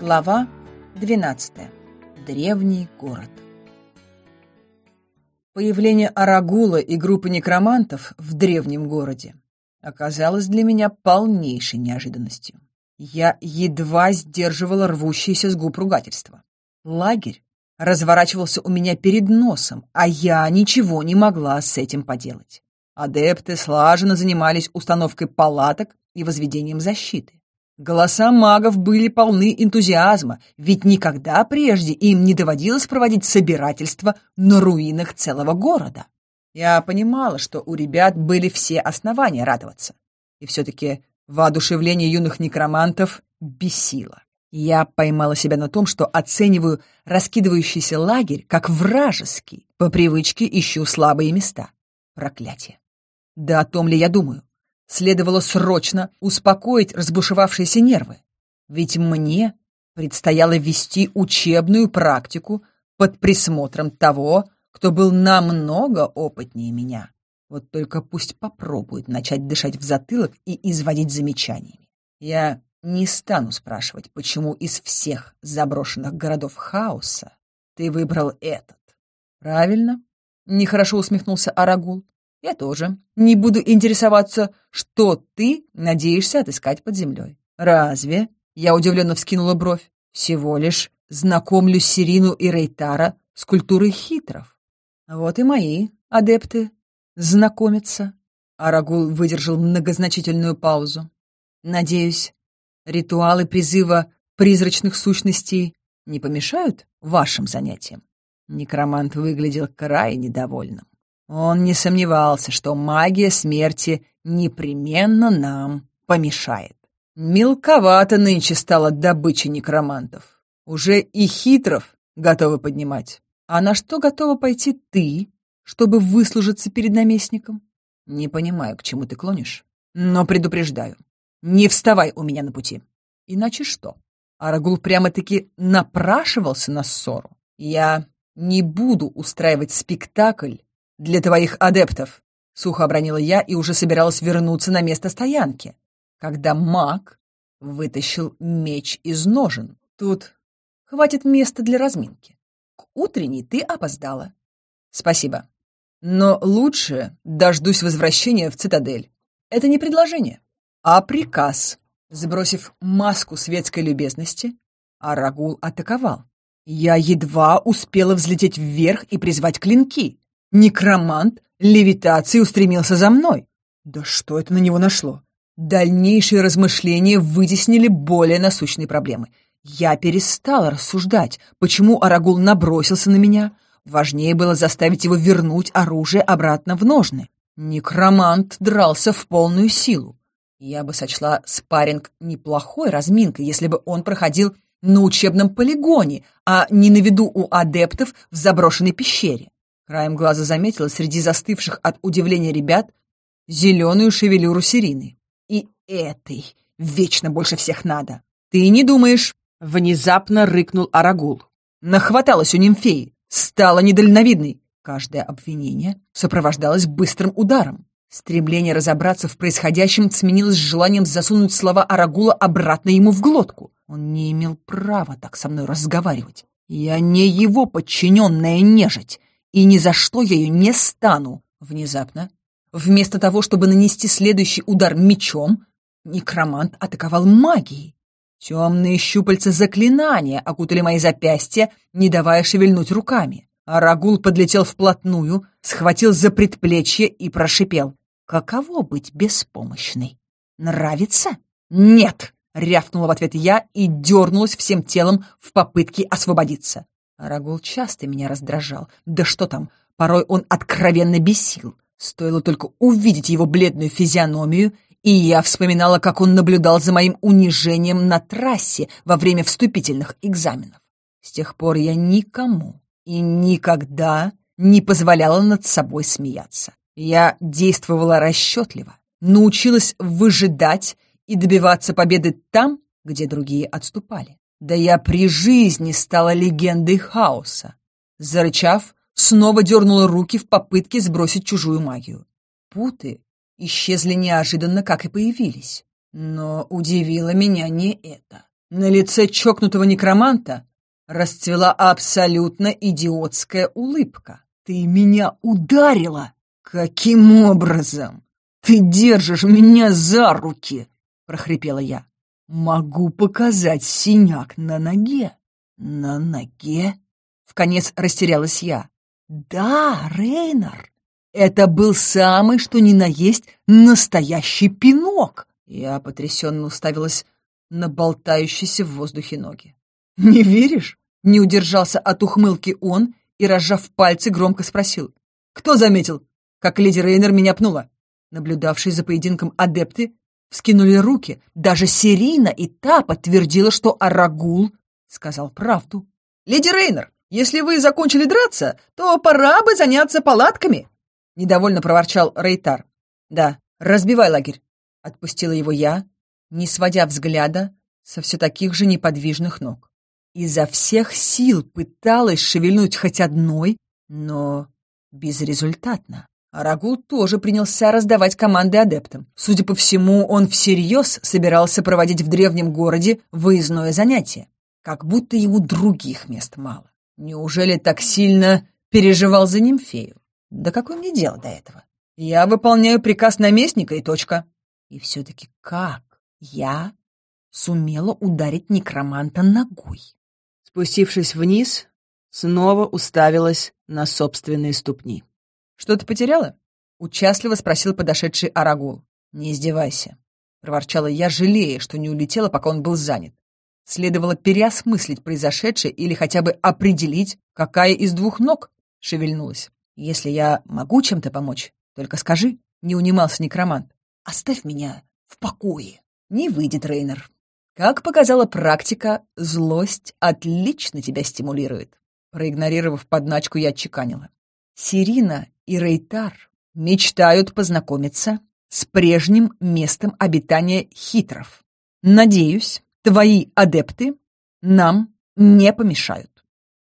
Глава 12. Древний город. Появление Арагула и группы некромантов в древнем городе оказалось для меня полнейшей неожиданностью. Я едва сдерживала рвущиеся с губ ругательства. Лагерь разворачивался у меня перед носом, а я ничего не могла с этим поделать. Адепты слаженно занимались установкой палаток и возведением защиты. Голоса магов были полны энтузиазма, ведь никогда прежде им не доводилось проводить собирательство на руинах целого города. Я понимала, что у ребят были все основания радоваться. И все-таки воодушевление юных некромантов бесило. Я поймала себя на том, что оцениваю раскидывающийся лагерь как вражеский. По привычке ищу слабые места. Проклятие. Да о том ли я думаю? следовало срочно успокоить разбушевавшиеся нервы, ведь мне предстояло вести учебную практику под присмотром того, кто был намного опытнее меня. Вот только пусть попробует начать дышать в затылок и изводить замечаниями. Я не стану спрашивать, почему из всех заброшенных городов хаоса ты выбрал этот. Правильно? Нехорошо усмехнулся Арагул. Я тоже не буду интересоваться, что ты надеешься отыскать под землей. Разве? Я удивленно вскинула бровь. Всего лишь знакомлю Сирину и Рейтара с культурой хитров. Вот и мои адепты знакомятся. Арагул выдержал многозначительную паузу. Надеюсь, ритуалы призыва призрачных сущностей не помешают вашим занятиям? Некромант выглядел крайне довольным. Он не сомневался, что магия смерти непременно нам помешает. Мелковато нынче стала добыча некромантов. Уже и хитров готовы поднимать. А на что готова пойти ты, чтобы выслужиться перед наместником? Не понимаю, к чему ты клонишь, но предупреждаю. Не вставай у меня на пути. Иначе что? Арагул прямо-таки напрашивался на ссору. Я не буду устраивать спектакль для твоих адептов», — сухо обронила я и уже собиралась вернуться на место стоянки, когда маг вытащил меч из ножен. «Тут хватит места для разминки. К утренней ты опоздала». «Спасибо. Но лучше дождусь возвращения в цитадель. Это не предложение, а приказ». Сбросив маску светской любезности, Арагул атаковал. Я едва успела взлететь вверх и призвать клинки. Некромант левитацией устремился за мной. Да что это на него нашло? Дальнейшие размышления вытеснили более насущные проблемы. Я перестала рассуждать, почему Арагул набросился на меня. Важнее было заставить его вернуть оружие обратно в ножны. Некромант дрался в полную силу. Я бы сочла спарринг неплохой разминкой, если бы он проходил на учебном полигоне, а не на виду у адептов в заброшенной пещере. Краем глаза заметила среди застывших от удивления ребят зеленую шевелюру Сирины. И этой вечно больше всех надо. Ты не думаешь. Внезапно рыкнул Арагул. Нахваталась у нимфеи, стала недальновидной. Каждое обвинение сопровождалось быстрым ударом. Стремление разобраться в происходящем сменилось желанием засунуть слова Арагула обратно ему в глотку. Он не имел права так со мной разговаривать. Я не его подчиненная нежить и ни за что я ее не стану. Внезапно, вместо того, чтобы нанести следующий удар мечом, некромант атаковал магией. Темные щупальца заклинания окутали мои запястья, не давая шевельнуть руками. Арагул подлетел вплотную, схватил за предплечье и прошипел. «Каково быть беспомощной? Нравится?» «Нет!» — рявкнула в ответ я и дернулась всем телом в попытке освободиться. Арагул часто меня раздражал. Да что там, порой он откровенно бесил. Стоило только увидеть его бледную физиономию, и я вспоминала, как он наблюдал за моим унижением на трассе во время вступительных экзаменов. С тех пор я никому и никогда не позволяла над собой смеяться. Я действовала расчетливо, научилась выжидать и добиваться победы там, где другие отступали. «Да я при жизни стала легендой хаоса!» Зарычав, снова дернула руки в попытке сбросить чужую магию. Путы исчезли неожиданно, как и появились. Но удивило меня не это. На лице чокнутого некроманта расцвела абсолютно идиотская улыбка. «Ты меня ударила!» «Каким образом? Ты держишь меня за руки!» — прохрипела я. Могу показать синяк на ноге. На ноге? Вконец растерялась я. Да, Рейнар, это был самый, что ни на есть, настоящий пинок. Я потрясенно уставилась на болтающиеся в воздухе ноги. «Не веришь?» — не удержался от ухмылки он и, разжав пальцы, громко спросил. «Кто заметил, как леди Рейнер меня пнула?» Наблюдавшие за поединком адепты вскинули руки. Даже Серина и та подтвердила, что Арагул сказал правду. «Леди Рейнер, если вы закончили драться, то пора бы заняться палатками!» Недовольно проворчал Рейтар. «Да, разбивай лагерь!» Отпустила его я, не сводя взгляда со все таких же неподвижных ног. Изо всех сил пыталась шевельнуть хоть одной, но безрезультатно. Арагу тоже принялся раздавать команды адептам. Судя по всему, он всерьез собирался проводить в древнем городе выездное занятие. Как будто ему других мест мало. Неужели так сильно переживал за нимфею? Да какое мне дело до этого? Я выполняю приказ наместника и точка. И все-таки как я сумела ударить некроманта ногой? Спустившись вниз, снова уставилась на собственные ступни. «Что-то потеряла?» — участливо спросил подошедший Арагул. «Не издевайся», — проворчала я, жалея, что не улетела, пока он был занят. Следовало переосмыслить произошедшее или хотя бы определить, какая из двух ног шевельнулась. «Если я могу чем-то помочь, только скажи», — не унимался некромант. «Оставь меня в покое». «Не выйдет, Рейнер». Как показала практика, злость отлично тебя стимулирует. Проигнорировав подначку, я отчеканила. Сирина и Рейтар мечтают познакомиться с прежним местом обитания хитров. Надеюсь, твои адепты нам не помешают.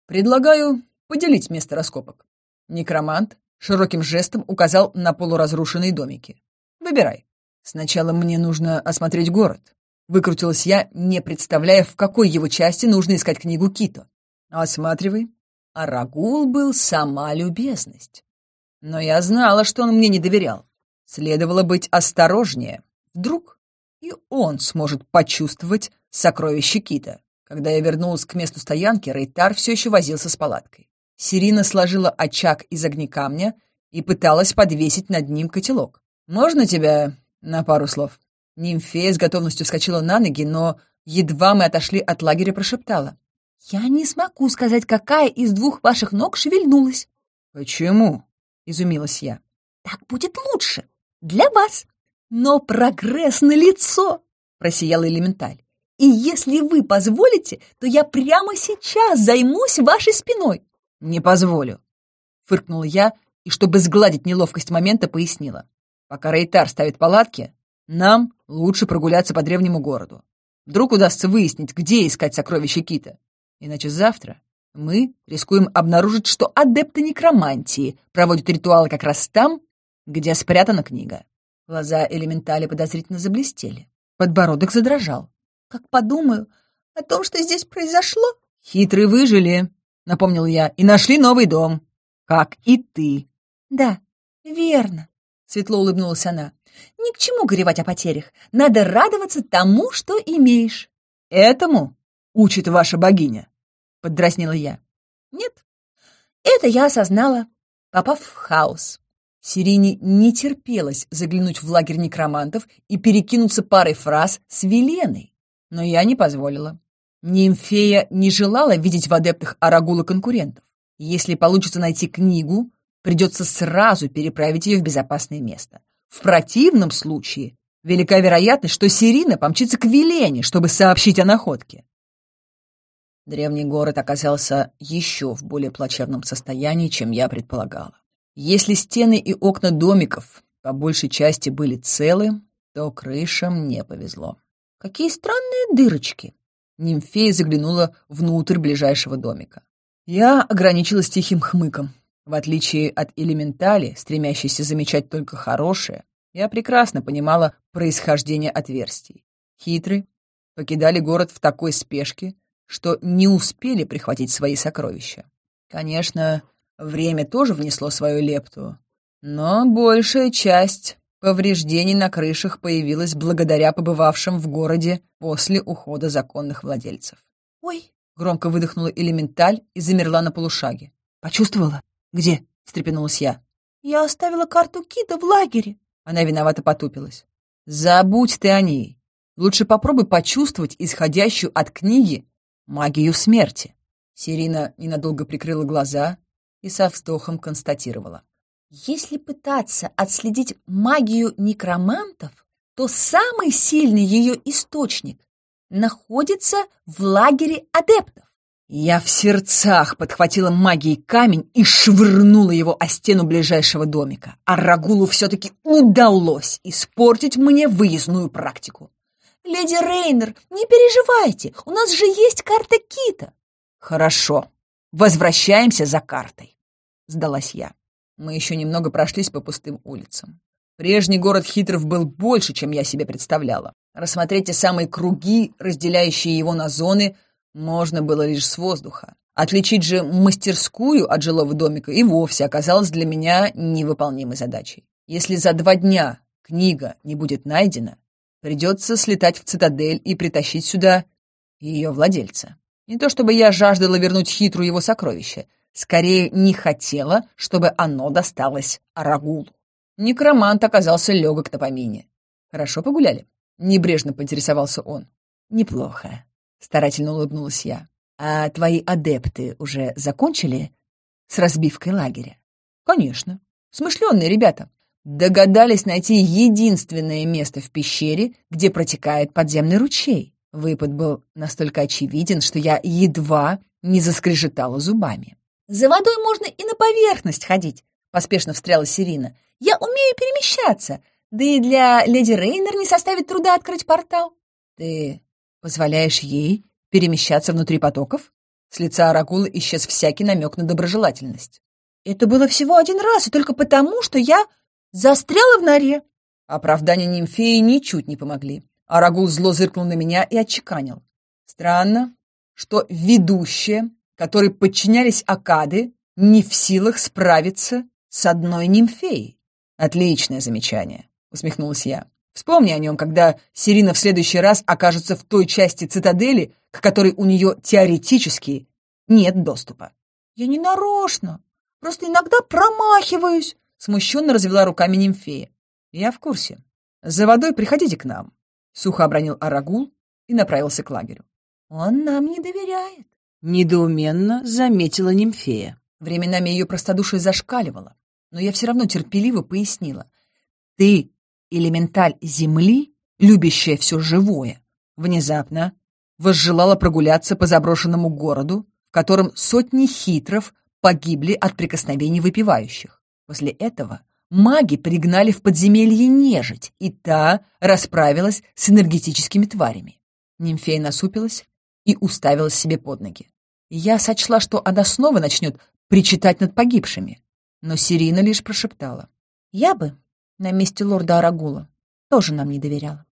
Предлагаю поделить место раскопок. Некромант широким жестом указал на полуразрушенные домики. Выбирай. Сначала мне нужно осмотреть город. Выкрутилась я, не представляя, в какой его части нужно искать книгу Кито. Осматривай. Арагул был сама любезность. Но я знала, что он мне не доверял. Следовало быть осторожнее. Вдруг и он сможет почувствовать сокровище кита. Когда я вернулась к месту стоянки, Рейтар все еще возился с палаткой. Сирина сложила очаг из огнекамня и пыталась подвесить над ним котелок. «Можно тебя на пару слов?» Нимфея с готовностью вскочила на ноги, но едва мы отошли от лагеря, прошептала. «Я не смогу сказать, какая из двух ваших ног шевельнулась». «Почему?» — изумилась я. «Так будет лучше. Для вас. Но прогресс на лицо, просияла элементаль. «И если вы позволите, то я прямо сейчас займусь вашей спиной». «Не позволю», — фыркнула я и, чтобы сгладить неловкость момента, пояснила. «Пока Рейтар ставит палатки, нам лучше прогуляться по древнему городу. Вдруг удастся выяснить, где искать сокровища Кита. Иначе завтра мы рискуем обнаружить, что адепты некромантии проводят ритуалы как раз там, где спрятана книга. Глаза элементали подозрительно заблестели. Подбородок задрожал. «Как подумаю о том, что здесь произошло?» «Хитрые выжили», — напомнил я, — «и нашли новый дом. Как и ты». «Да, верно», — светло улыбнулась она. «Ни к чему горевать о потерях. Надо радоваться тому, что имеешь». «Этому учит ваша богиня». — поддразнила я. «Нет, это я осознала, попав в хаос». Сирине не терпелось заглянуть в лагерь некромантов и перекинуться парой фраз с Веленой, но я не позволила. Нимфея не желала видеть в адептах Арагула конкурентов. Если получится найти книгу, придется сразу переправить ее в безопасное место. В противном случае велика вероятность, что Сирина помчится к Велене, чтобы сообщить о находке. Древний город оказался еще в более плачевном состоянии, чем я предполагала. Если стены и окна домиков по большей части были целы, то крышам не повезло. «Какие странные дырочки!» Нимфея заглянула внутрь ближайшего домика. Я ограничилась тихим хмыком. В отличие от элементали, стремящейся замечать только хорошее, я прекрасно понимала происхождение отверстий. Хитры покидали город в такой спешке, что не успели прихватить свои сокровища. Конечно, время тоже внесло свою лепту, но большая часть повреждений на крышах появилась благодаря побывавшим в городе после ухода законных владельцев. «Ой!» — громко выдохнула элементаль и замерла на полушаге. «Почувствовала? Где?» — встрепенулась я. «Я оставила карту Кита в лагере!» Она виновато потупилась. «Забудь ты о ней. Лучше попробуй почувствовать исходящую от книги магию смерти. Сирина ненадолго прикрыла глаза и со вздохом констатировала. Если пытаться отследить магию некромантов, то самый сильный ее источник находится в лагере адептов. Я в сердцах подхватила магией камень и швырнула его о стену ближайшего домика. А Рагулу все-таки удалось испортить мне выездную практику. «Леди Рейнер, не переживайте, у нас же есть карта Кита!» «Хорошо, возвращаемся за картой!» — сдалась я. Мы еще немного прошлись по пустым улицам. Прежний город Хитров был больше, чем я себе представляла. Рассмотреть те самые круги, разделяющие его на зоны, можно было лишь с воздуха. Отличить же мастерскую от жилого домика и вовсе оказалось для меня невыполнимой задачей. Если за два дня книга не будет найдена, Придется слетать в цитадель и притащить сюда ее владельца. Не то чтобы я жаждала вернуть хитру его сокровище, скорее не хотела, чтобы оно досталось Арагулу. Некромант оказался легок на помине. «Хорошо погуляли?» — небрежно поинтересовался он. «Неплохо», — старательно улыбнулась я. «А твои адепты уже закончили с разбивкой лагеря?» «Конечно. Смышленные ребята. Догадались найти единственное место в пещере, где протекает подземный ручей. Выпад был настолько очевиден, что я едва не заскрежетала зубами. «За водой можно и на поверхность ходить», — поспешно встряла Сирина. «Я умею перемещаться, да и для леди Рейнер не составит труда открыть портал». «Ты позволяешь ей перемещаться внутри потоков?» С лица Оракула исчез всякий намек на доброжелательность. «Это было всего один раз, и только потому, что я Застряла в норе. Оправдания нимфеи ничуть не помогли. Арагул зло зыркнул на меня и отчеканил. Странно, что ведущие, которые подчинялись Акады, не в силах справиться с одной нимфеей. Отличное замечание, усмехнулась я. Вспомни о нем, когда Сирина в следующий раз окажется в той части цитадели, к которой у нее теоретически нет доступа. Я не нарочно, просто иногда промахиваюсь, Смущенно развела руками нимфея. «Я в курсе. За водой приходите к нам», — сухо обронил Арагул и направился к лагерю. «Он нам не доверяет», — недоуменно заметила нимфея. Временами ее простодушие зашкаливало, но я все равно терпеливо пояснила. «Ты — элементаль земли, любящая все живое, внезапно возжелала прогуляться по заброшенному городу, в котором сотни хитров погибли от прикосновений выпивающих. После этого маги пригнали в подземелье нежить, и та расправилась с энергетическими тварями. Нимфея насупилась и уставилась себе под ноги. Я сочла, что она снова начнет причитать над погибшими, но Сирина лишь прошептала. «Я бы на месте лорда Арагула тоже нам не доверяла».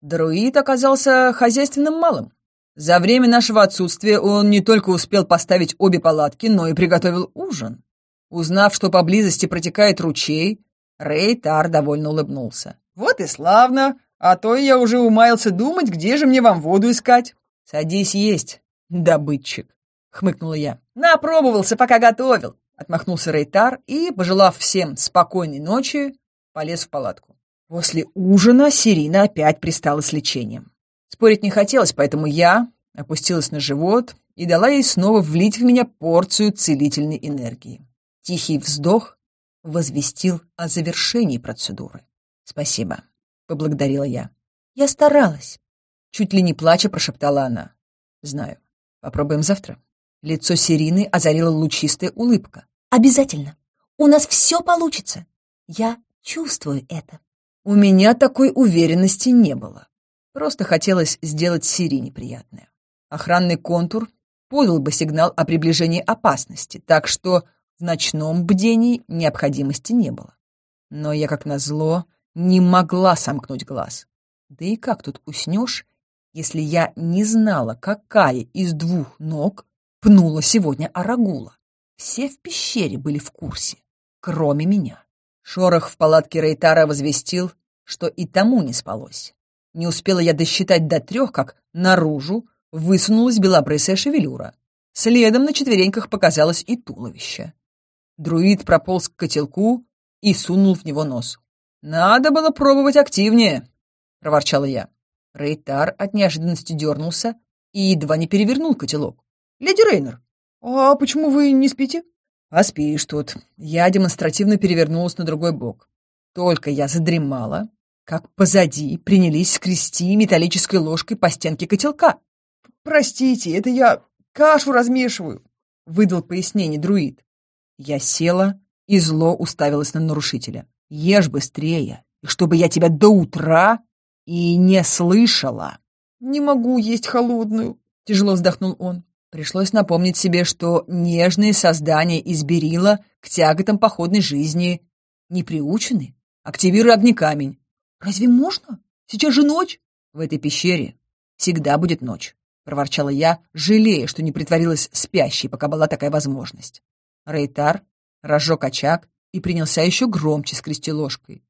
Друид оказался хозяйственным малым. За время нашего отсутствия он не только успел поставить обе палатки, но и приготовил ужин. Узнав, что поблизости протекает ручей, Рейтар довольно улыбнулся. «Вот и славно! А то я уже умаялся думать, где же мне вам воду искать!» «Садись есть, добытчик!» — хмыкнула я. «Напробовался, пока готовил!» — отмахнулся Рейтар и, пожелав всем спокойной ночи, полез в палатку. После ужина Сирина опять пристала с лечением. Спорить не хотелось, поэтому я опустилась на живот и дала ей снова влить в меня порцию целительной энергии. Тихий вздох возвестил о завершении процедуры. «Спасибо», — поблагодарила я. «Я старалась», — чуть ли не плача прошептала она. «Знаю. Попробуем завтра». Лицо Сирины озарила лучистая улыбка. «Обязательно. У нас все получится. Я чувствую это». У меня такой уверенности не было. Просто хотелось сделать Сирине приятное. Охранный контур подал бы сигнал о приближении опасности, так что в ночном бдении необходимости не было. Но я, как назло, не могла сомкнуть глаз. Да и как тут уснешь, если я не знала, какая из двух ног пнула сегодня Арагула? Все в пещере были в курсе, кроме меня. Шорох в палатке Рейтара возвестил, что и тому не спалось. Не успела я досчитать до трех, как наружу высунулась белобрысая шевелюра. Следом на четвереньках показалось и туловище. Друид прополз к котелку и сунул в него нос. «Надо было пробовать активнее», — проворчала я. Рейтар от неожиданности дернулся и едва не перевернул котелок. «Леди Рейнер, а почему вы не спите?» «А спишь тут». Я демонстративно перевернулась на другой бок. Только я задремала, как позади принялись скрести металлической ложкой по стенке котелка. «Простите, это я кашу размешиваю», — выдал пояснение друид. Я села и зло уставилась на нарушителя. «Ешь быстрее, и чтобы я тебя до утра и не слышала!» «Не могу есть холодную», — тяжело вздохнул он. Пришлось напомнить себе, что нежные создания из Берила к тяготам походной жизни не приучены. Активируй огнекамень. «Разве можно? Сейчас же ночь!» «В этой пещере всегда будет ночь», — проворчала я, жалея, что не притворилась спящей, пока была такая возможность. Рейтар разжег очаг и принялся еще громче скрести ложкой.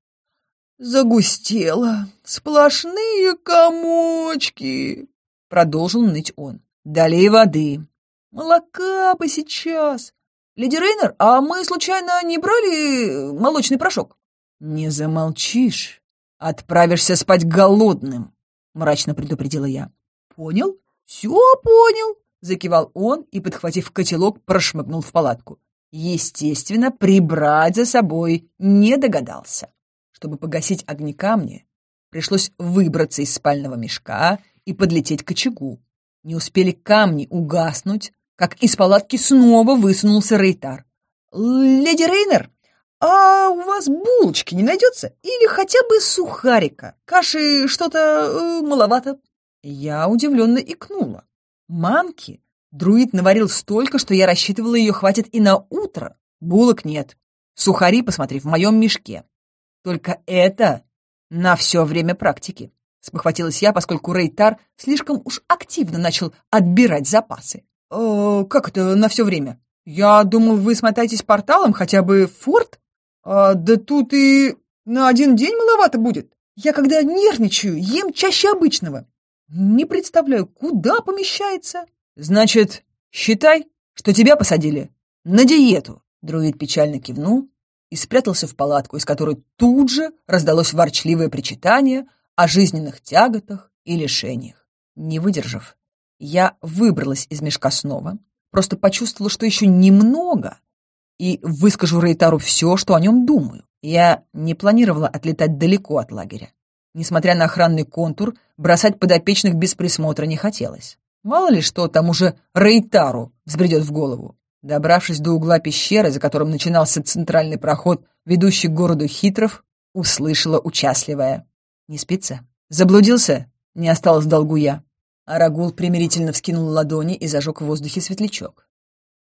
«Загустело! Сплошные комочки!» — продолжил ныть он. «Далее воды! Молока бы сейчас! Леди Рейнер, а мы случайно не брали молочный порошок?» «Не замолчишь! Отправишься спать голодным!» — мрачно предупредила я. «Понял? Все понял!» Закивал он и, подхватив котелок, прошмыгнул в палатку. Естественно, прибрать за собой не догадался. Чтобы погасить огни камни, пришлось выбраться из спального мешка и подлететь к очагу. Не успели камни угаснуть, как из палатки снова высунулся Рейтар. «Леди Рейнер, а у вас булочки не найдется? Или хотя бы сухарика? Каши что-то э, маловато?» Я удивленно икнула. Манки друид наварил столько, что я рассчитывала, ее хватит и на утро. Булок нет. Сухари, посмотри, в моем мешке. Только это на все время практики. Спохватилась я, поскольку Рейтар слишком уж активно начал отбирать запасы. «Э, «Как это на все время? Я думал, вы смотаетесь порталом хотя бы в форт? А, да тут и на один день маловато будет. Я когда нервничаю, ем чаще обычного. Не представляю, куда помещается. Значит, считай, что тебя посадили на диету. Друид печально кивнул и спрятался в палатку, из которой тут же раздалось ворчливое причитание о жизненных тяготах и лишениях. Не выдержав, я выбралась из мешка снова, просто почувствовала, что еще немного, и выскажу Рейтару все, что о нем думаю. Я не планировала отлетать далеко от лагеря. Несмотря на охранный контур, бросать подопечных без присмотра не хотелось. Мало ли что тому же Рейтару взбредет в голову. Добравшись до угла пещеры, за которым начинался центральный проход, ведущий к городу хитров, услышала участливая. «Не спится? Заблудился? Не осталось в долгу я». Арагул примирительно вскинул ладони и зажег в воздухе светлячок.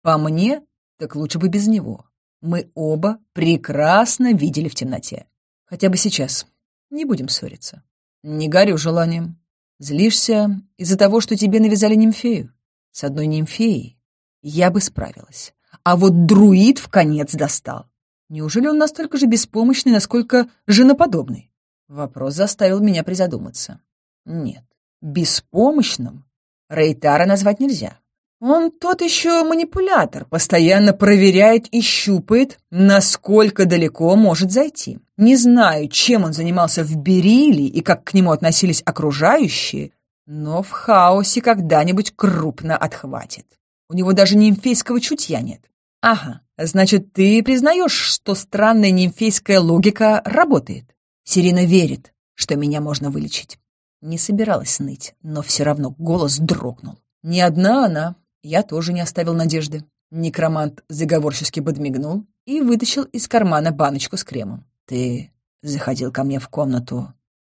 «По мне, так лучше бы без него. Мы оба прекрасно видели в темноте. Хотя бы сейчас». Не будем ссориться. Не горю желанием. Злишься из-за того, что тебе навязали нимфею. С одной нимфеей я бы справилась. А вот друид в конец достал. Неужели он настолько же беспомощный, насколько женоподобный? Вопрос заставил меня призадуматься. Нет, беспомощным Рейтара назвать нельзя. Он тот еще манипулятор, постоянно проверяет и щупает, насколько далеко может зайти. Не знаю, чем он занимался в Берилии и как к нему относились окружающие, но в хаосе когда-нибудь крупно отхватит. У него даже нимфейского чутья нет. Ага, значит, ты признаешь, что странная нимфейская логика работает. Сирина верит, что меня можно вылечить. Не собиралась ныть, но все равно голос дрогнул. Не одна она. Я тоже не оставил надежды. Некромант заговорчески подмигнул и вытащил из кармана баночку с кремом. Ты заходил ко мне в комнату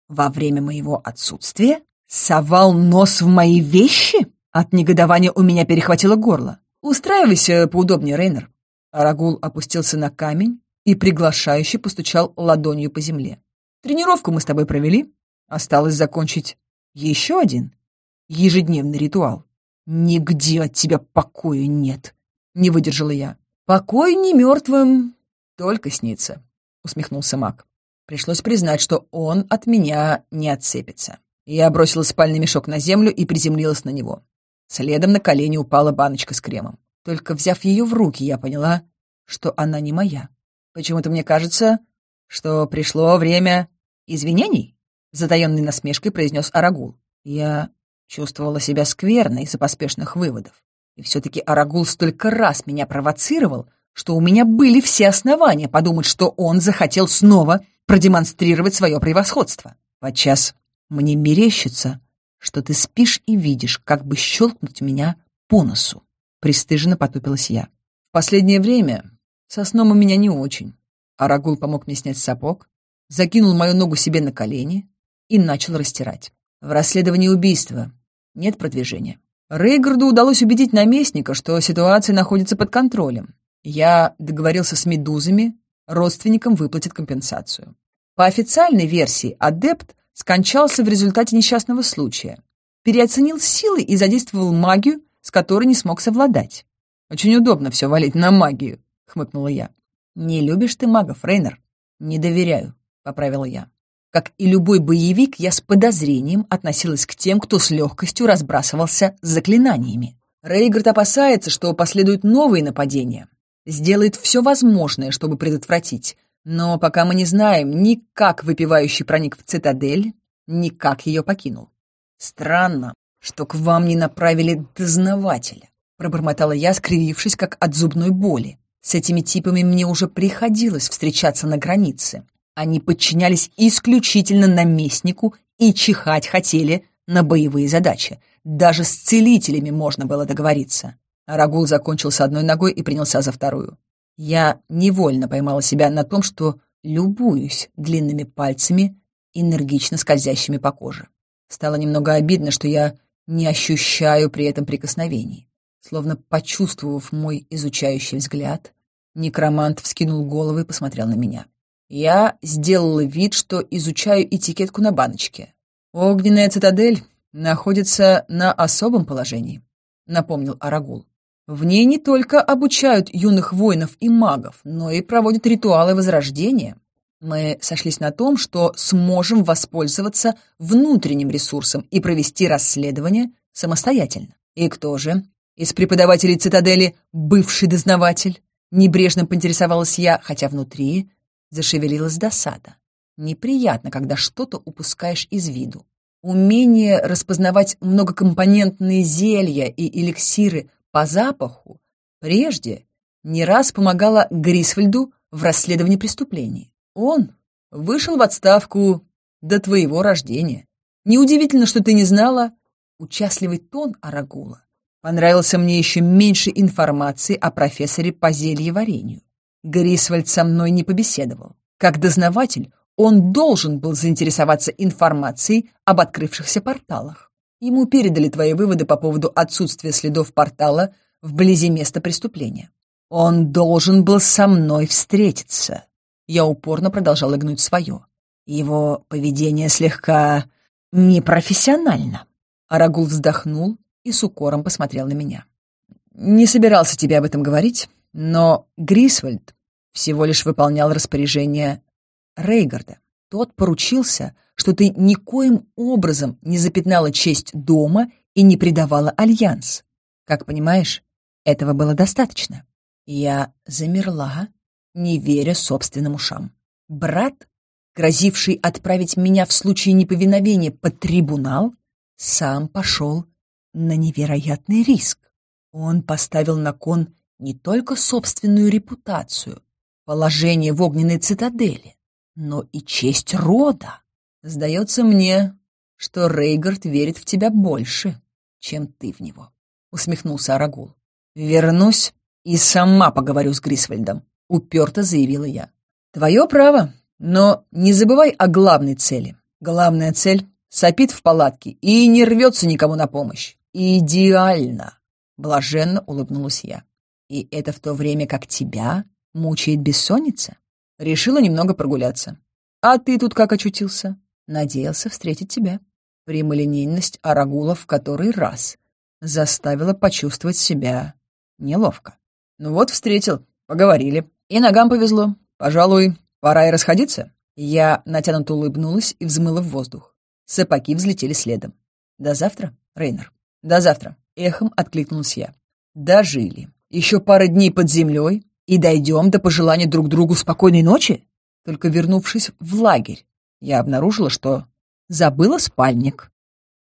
во время моего отсутствия? Совал нос в мои вещи? От негодования у меня перехватило горло. Устраивайся поудобнее, Рейнер. Арагул опустился на камень и приглашающе постучал ладонью по земле. Тренировку мы с тобой провели. Осталось закончить еще один ежедневный ритуал. Нигде от тебя покоя нет, не выдержала я. Покой не мертвым, только снится. — усмехнулся Мак. Пришлось признать, что он от меня не отцепится. Я бросила спальный мешок на землю и приземлилась на него. Следом на колени упала баночка с кремом. Только взяв ее в руки, я поняла, что она не моя. Почему-то мне кажется, что пришло время извинений, — затаенной насмешкой произнес Арагул. Я чувствовала себя скверно из-за поспешных выводов. И все-таки Арагул столько раз меня провоцировал — что у меня были все основания подумать, что он захотел снова продемонстрировать свое превосходство. Подчас мне мерещится, что ты спишь и видишь, как бы щелкнуть меня по носу. Престыженно потупилась я. В последнее время со сном у меня не очень. Арагул помог мне снять сапог, закинул мою ногу себе на колени и начал растирать. В расследовании убийства нет продвижения. Рейгарду удалось убедить наместника, что ситуация находится под контролем. Я договорился с медузами, родственникам выплатят компенсацию. По официальной версии, адепт скончался в результате несчастного случая. Переоценил силы и задействовал магию, с которой не смог совладать. «Очень удобно все валить на магию», — хмыкнула я. «Не любишь ты магов, Рейнер?» «Не доверяю», — поправила я. Как и любой боевик, я с подозрением относилась к тем, кто с легкостью разбрасывался с заклинаниями. Рейгард опасается, что последуют новые нападения, сделает все возможное, чтобы предотвратить. Но пока мы не знаем ни как выпивающий проник в цитадель, ни как ее покинул. Странно, что к вам не направили дознавателя, пробормотала я, скривившись как от зубной боли. С этими типами мне уже приходилось встречаться на границе. Они подчинялись исключительно наместнику и чихать хотели на боевые задачи. Даже с целителями можно было договориться. Рагул закончил с одной ногой и принялся за вторую. Я невольно поймала себя на том, что любуюсь длинными пальцами, энергично скользящими по коже. Стало немного обидно, что я не ощущаю при этом прикосновений. Словно почувствовав мой изучающий взгляд, некромант вскинул голову и посмотрел на меня. Я сделала вид, что изучаю этикетку на баночке. «Огненная цитадель находится на особом положении», — напомнил Арагул. В ней не только обучают юных воинов и магов, но и проводят ритуалы возрождения. Мы сошлись на том, что сможем воспользоваться внутренним ресурсом и провести расследование самостоятельно. И кто же? Из преподавателей цитадели бывший дознаватель. Небрежно поинтересовалась я, хотя внутри зашевелилась досада. Неприятно, когда что-то упускаешь из виду. Умение распознавать многокомпонентные зелья и эликсиры по запаху прежде не раз помогала Грисфельду в расследовании преступлений. Он вышел в отставку до твоего рождения. Неудивительно, что ты не знала. Участливый тон Арагула понравился мне еще меньше информации о профессоре по зельеварению. Грисвальд со мной не побеседовал. Как дознаватель, он должен был заинтересоваться информацией об открывшихся порталах. Ему передали твои выводы по поводу отсутствия следов портала вблизи места преступления. Он должен был со мной встретиться. Я упорно продолжал гнуть свое. Его поведение слегка непрофессионально. Арагул вздохнул и с укором посмотрел на меня. Не собирался тебе об этом говорить, но Грисвальд всего лишь выполнял распоряжение Рейгарда. Тот поручился, что ты никоим образом не запятнала честь дома и не предавала альянс. Как понимаешь, этого было достаточно. Я замерла, не веря собственным ушам. Брат, грозивший отправить меня в случае неповиновения под трибунал, сам пошел на невероятный риск. Он поставил на кон не только собственную репутацию, положение в огненной цитадели, но и честь рода. Сдается мне, что Рейгард верит в тебя больше, чем ты в него, — усмехнулся Арагул. Вернусь и сама поговорю с Грисвальдом, — уперто заявила я. Твое право, но не забывай о главной цели. Главная цель — сопит в палатке и не рвется никому на помощь. Идеально! Блаженно улыбнулась я. И это в то время, как тебя мучает бессонница? Решила немного прогуляться. А ты тут как очутился? Надеялся встретить тебя. Прямолинейность Арагула в который раз заставила почувствовать себя неловко. Ну вот, встретил, поговорили. И ногам повезло. Пожалуй, пора и расходиться. Я натянуто улыбнулась и взмыла в воздух. Сапоги взлетели следом. До завтра, Рейнер. До завтра. Эхом откликнулась я. Дожили. Еще пара дней под землей и дойдем до пожелания друг другу спокойной ночи? Только вернувшись в лагерь, я обнаружила, что забыла спальник.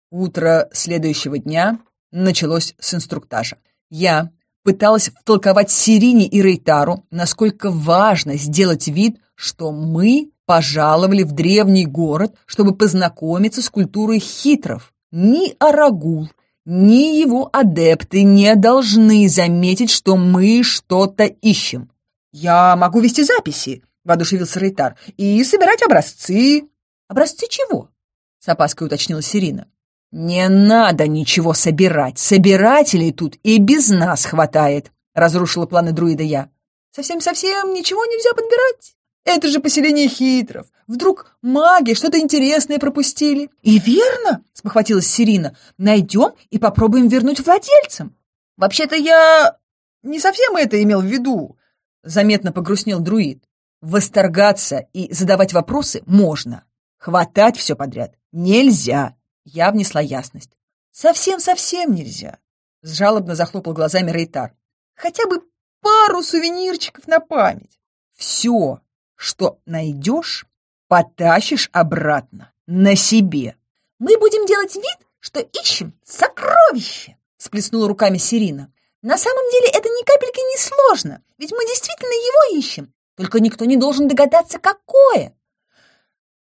Утро следующего дня началось с инструктажа. Я пыталась втолковать Сирине и Рейтару, насколько важно сделать вид, что мы пожаловали в древний город, чтобы познакомиться с культурой хитров. Ни Арагул, ни его адепты не должны заметить, что мы что-то ищем. «Я могу вести записи», — воодушевился Рейтар. «И собирать образцы». «Образцы чего?» — с опаской уточнила Сирина. «Не надо ничего собирать. Собирателей тут и без нас хватает», — разрушила планы друида я. «Совсем-совсем ничего нельзя подбирать. Это же поселение хитров. Вдруг маги что-то интересное пропустили?» «И верно», — спохватилась Сирина. «Найдем и попробуем вернуть владельцам». «Вообще-то я не совсем это имел в виду», — заметно погрустнел друид. Восторгаться и задавать вопросы можно. Хватать все подряд нельзя. Я внесла ясность. Совсем-совсем нельзя. Жалобно захлопал глазами Рейтар. Хотя бы пару сувенирчиков на память. Все, что найдешь, потащишь обратно, на себе. Мы будем делать вид, что ищем сокровище, сплеснула руками Сирина. На самом деле это ни капельки не сложно, ведь мы действительно его ищем, только никто не должен догадаться, какое.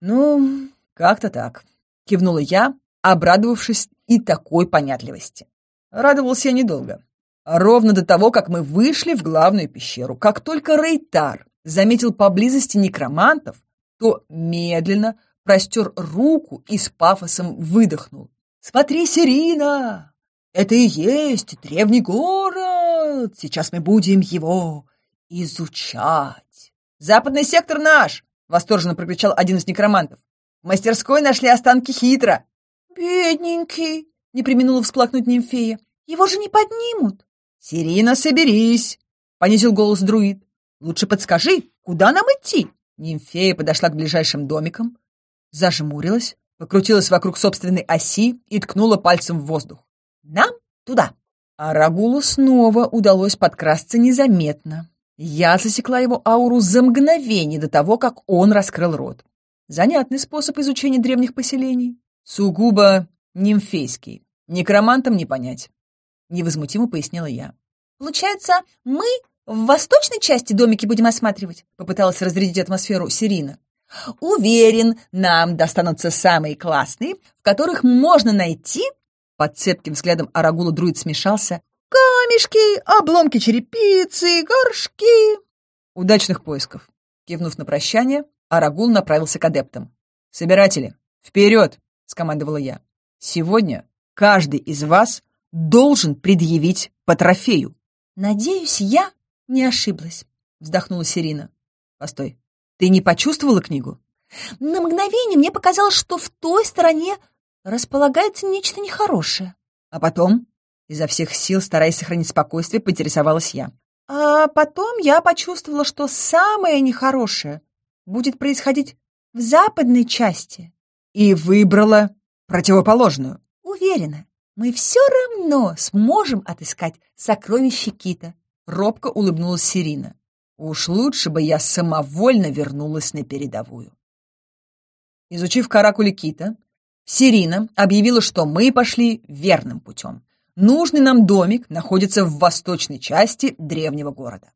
Ну, как-то так, кивнула я, обрадовавшись и такой понятливости. Радовался я недолго. Ровно до того, как мы вышли в главную пещеру. Как только Рейтар заметил поблизости некромантов, то медленно простер руку и с пафосом выдохнул. «Смотри, Серина! Это и есть древний город! Сейчас мы будем его изучать!» «Западный сектор наш!» — восторженно прокричал один из некромантов. «В мастерской нашли останки хитро!» «Бедненький!» — не применула всплакнуть нимфея. «Его же не поднимут!» «Сирина, соберись!» — понизил голос друид. «Лучше подскажи, куда нам идти?» Нимфея подошла к ближайшим домикам, зажмурилась, покрутилась вокруг собственной оси и ткнула пальцем в воздух. «Нам туда!» А Рагулу снова удалось подкрасться незаметно. Я засекла его ауру за мгновение до того, как он раскрыл рот. Занятный способ изучения древних поселений. Сугубо нимфейский. Некромантам не понять. Невозмутимо пояснила я. Получается, мы в восточной части домики будем осматривать? Попыталась разрядить атмосферу Сирина. Уверен, нам достанутся самые классные, в которых можно найти... Под цепким взглядом Арагула друид смешался, камешки, обломки черепицы, горшки. Удачных поисков. Кивнув на прощание, Арагул направился к адептам. Собиратели, вперед, скомандовала я. Сегодня каждый из вас должен предъявить по трофею. Надеюсь, я не ошиблась, вздохнула Сирина. Постой, ты не почувствовала книгу? На мгновение мне показалось, что в той стороне располагается нечто нехорошее. А потом? Изо всех сил, стараясь сохранить спокойствие, поинтересовалась я. А потом я почувствовала, что самое нехорошее будет происходить в западной части. И выбрала противоположную. Уверена, мы все равно сможем отыскать сокровище кита. Робко улыбнулась Сирина. Уж лучше бы я самовольно вернулась на передовую. Изучив каракули кита, Сирина объявила, что мы пошли верным путем. Нужный нам домик находится в восточной части древнего города.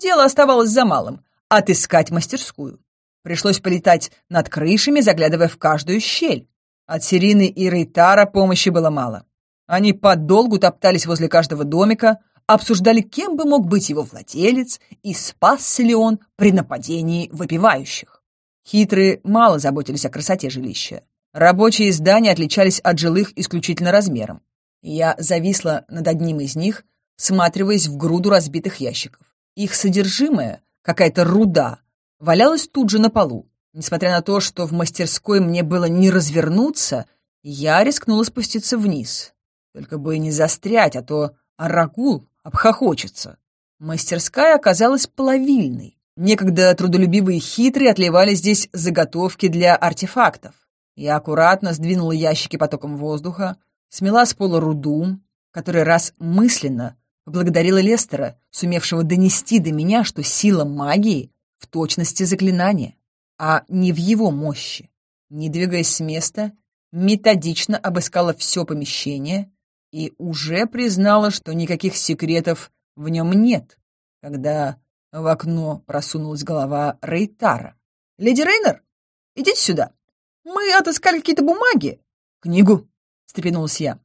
Дело оставалось за малым — отыскать мастерскую. Пришлось полетать над крышами, заглядывая в каждую щель. От Сирины и Рейтара помощи было мало. Они подолгу топтались возле каждого домика, обсуждали, кем бы мог быть его владелец и спасся ли он при нападении выпивающих. Хитрые мало заботились о красоте жилища. Рабочие здания отличались от жилых исключительно размером. Я зависла над одним из них, всматриваясь в груду разбитых ящиков. Их содержимое, какая-то руда, валялась тут же на полу. Несмотря на то, что в мастерской мне было не развернуться, я рискнула спуститься вниз. Только бы не застрять, а то арагул обхохочется. Мастерская оказалась плавильной. Некогда трудолюбивые хитрые отливали здесь заготовки для артефактов. Я аккуратно сдвинула ящики потоком воздуха, смела с пола руду, который раз мысленно поблагодарила Лестера, сумевшего донести до меня, что сила магии в точности заклинания, а не в его мощи. Не двигаясь с места, методично обыскала все помещение и уже признала, что никаких секретов в нем нет, когда в окно просунулась голова Рейтара. «Леди Рейнер, идите сюда. Мы отыскали какие-то бумаги. Книгу встрепенулась я.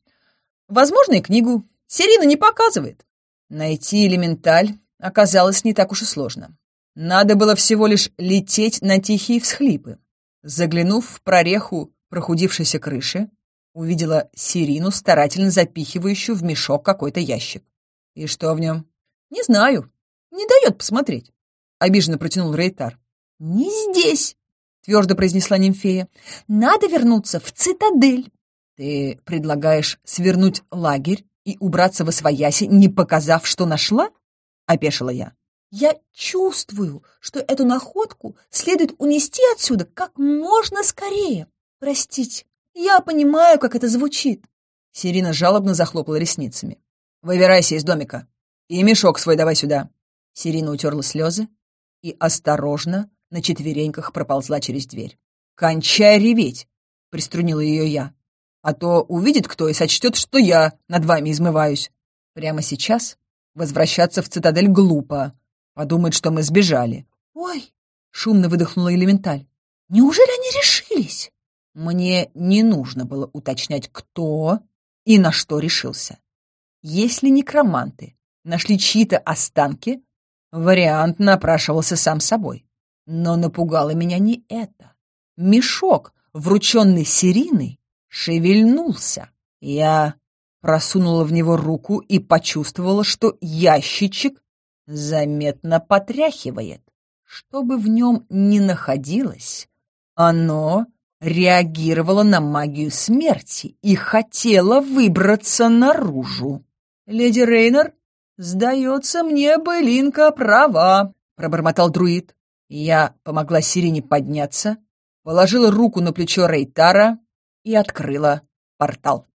Возможно, и книгу. Серина не показывает. Найти элементаль оказалось не так уж и сложно. Надо было всего лишь лететь на тихие всхлипы. Заглянув в прореху прохудившейся крыши, увидела Сирину, старательно запихивающую в мешок какой-то ящик. «И что в нем?» «Не знаю. Не дает посмотреть», — обиженно протянул Рейтар. «Не здесь», — твердо произнесла нимфея. «Надо вернуться в цитадель». «Ты предлагаешь свернуть лагерь и убраться во свояси, не показав, что нашла?» — опешила я. «Я чувствую, что эту находку следует унести отсюда как можно скорее. Простите, я понимаю, как это звучит». Сирина жалобно захлопала ресницами. «Выбирайся из домика и мешок свой давай сюда». Сирина утерла слезы и осторожно на четвереньках проползла через дверь. «Кончай реветь!» — приструнила ее я а то увидит кто и сочтет, что я над вами измываюсь. Прямо сейчас возвращаться в цитадель глупо. Подумает, что мы сбежали». «Ой!» — шумно выдохнула элементаль. «Неужели они решились?» Мне не нужно было уточнять, кто и на что решился. Если некроманты нашли чьи-то останки, вариант напрашивался сам собой. Но напугало меня не это. Мешок, врученный сириной шевельнулся. Я просунула в него руку и почувствовала, что ящичек заметно потряхивает. Что бы в нем ни находилось, оно реагировало на магию смерти и хотело выбраться наружу. «Леди Рейнер, сдается мне, былинка права», — пробормотал друид. Я помогла Сирине подняться, положила руку на плечо Рейтара и открыла портал.